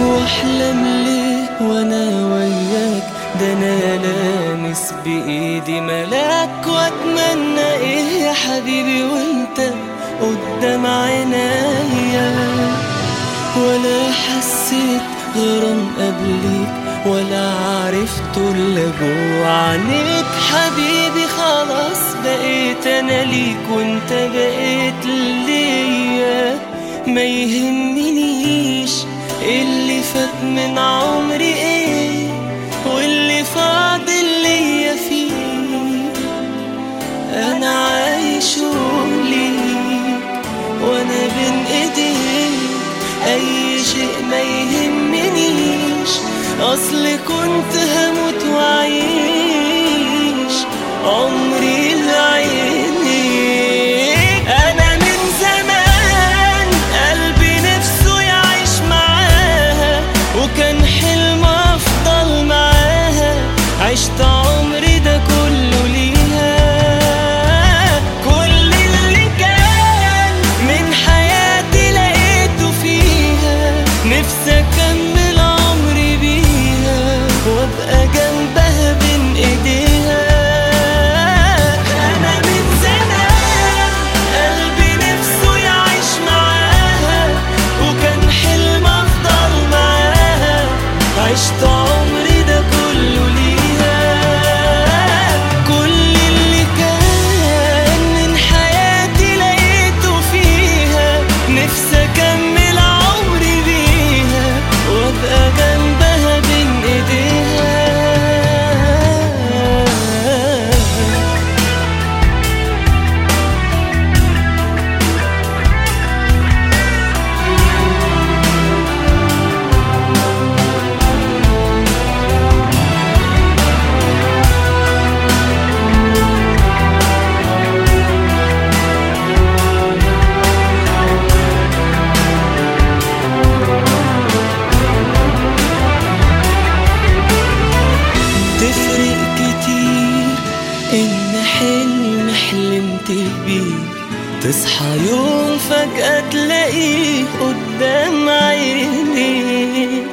واحلم ليه وأنا وياك. ده أنا لامس بإيدي ملاك. واتمنى إيه يا حبيبي وانت قدام عينيا؟ ولا حسيت غرام قبليك ولا عرفت الا جوا عينيك حبيبي خلاص بقيت أنا ليك وانت بقيت ليا. ما يهمنيش اللي فات من عمري إيه؟ واللي فاضل ليا فيه؟ أنا عايش ليك وأنا بين إيديك. أي شيء ما يهمنيش أصل كنت هموت وأعيش. عمري لعينيك حلم حلمت بيه تصحى يوم فجأة تلاقيه قدام عينيك.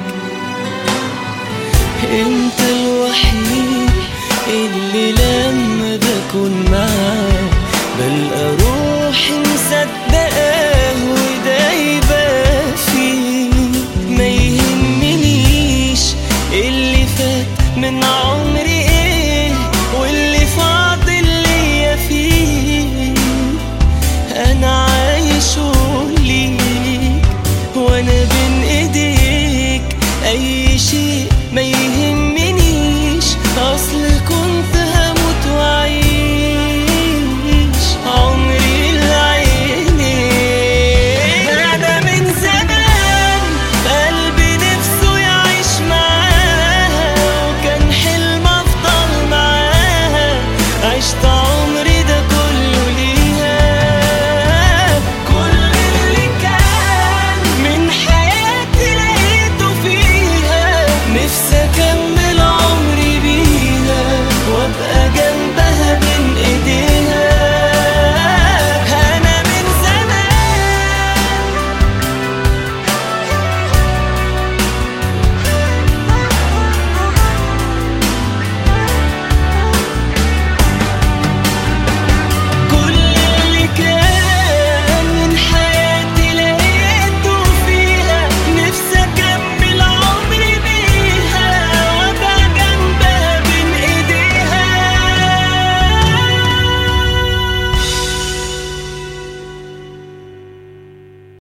انت الوحيد اللي لما بكون معاه بلقى روحي مصدقاه ودايبة فيه ما يهمنيش اللي فات من عمري. 一心。